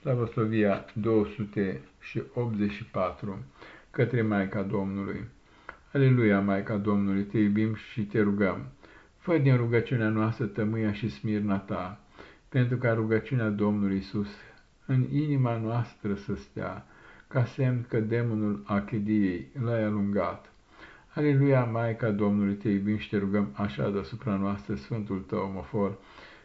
Slavosovia 284 către Maica Domnului. Aleluia, Maica Domnului, te iubim și te rugăm. Fă din rugăciunea noastră tămâia și smirna ta, pentru ca rugăciunea Domnului Isus în inima noastră să stea, ca semn că demonul achidiei l-ai alungat. Aleluia, Maica Domnului, te iubim și te rugăm așa deasupra noastră Sfântul tău omofor,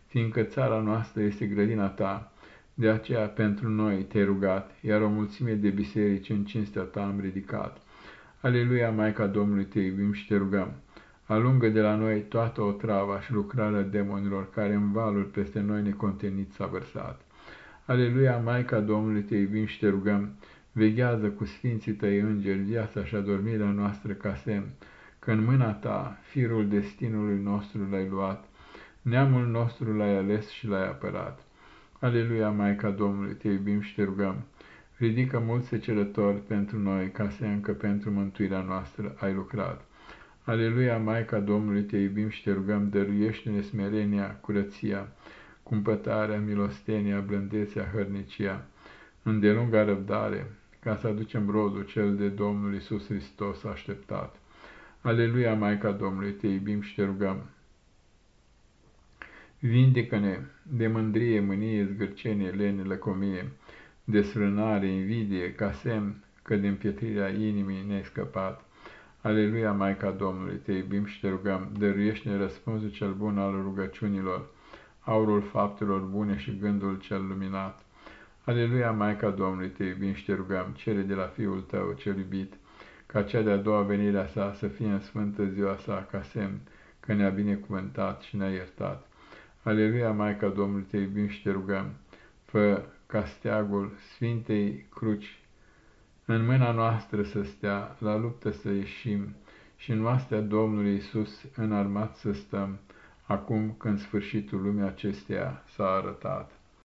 fiindcă țara noastră este grădina ta, de aceea pentru noi te-ai rugat, iar o mulțime de biserici în cinstea ta am ridicat. Aleluia, Maica Domnului, te iubim și te rugăm. Alungă de la noi toată o travă și lucrarea demonilor care în valul peste noi necontenit s-a vărsat. Aleluia, Maica Domnului, te iubim și te rugăm. Veghează cu sfinții tăi îngeri viața și adormirea noastră ca semn, că în mâna ta firul destinului nostru l-ai luat, neamul nostru l-ai ales și l-ai apărat. Aleluia, Maica Domnului, te iubim și te rugăm. Ridică mulți secerători pentru noi, ca să încă pentru mântuirea noastră ai lucrat. Aleluia, Maica Domnului, te iubim și te rugăm, dăruiește-ne smerenia, curăția, cumpătarea, milostenia, blândețea, hărnicia, îndelunga răbdare, ca să aducem rodul cel de Domnul Isus Hristos așteptat. Aleluia, Maica Domnului, te iubim și te rugăm. Vindecă-ne de mândrie, mânie, zgârcenie, lene, lăcomie, desfrânare, invidie, ca semn că din pietrirea inimii ne-ai scăpat. Aleluia, Maica Domnului, te iubim și te rugăm, dăruiește-ne răspunsul cel bun al rugăciunilor, aurul faptelor bune și gândul cel luminat. Aleluia, Maica Domnului, te iubim și te rugăm, cere de la Fiul tău cel iubit, ca cea de-a doua venire a sa să fie în sfântă ziua sa, ca semn că ne-a binecuvântat și ne-a iertat. Aleluia, Maica Domnului, te iubim și te rugăm, fă ca steagul Sfintei Cruci în mâna noastră să stea, la luptă să ieșim și în oastea Domnului Isus înarmat să stăm, acum când sfârșitul lumii acesteia s-a arătat.